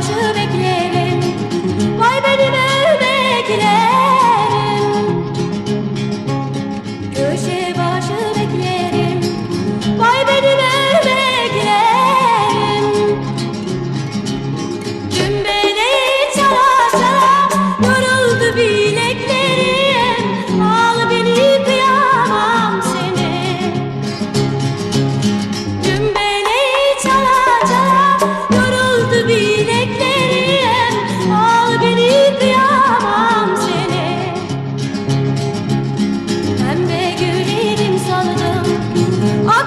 Imagine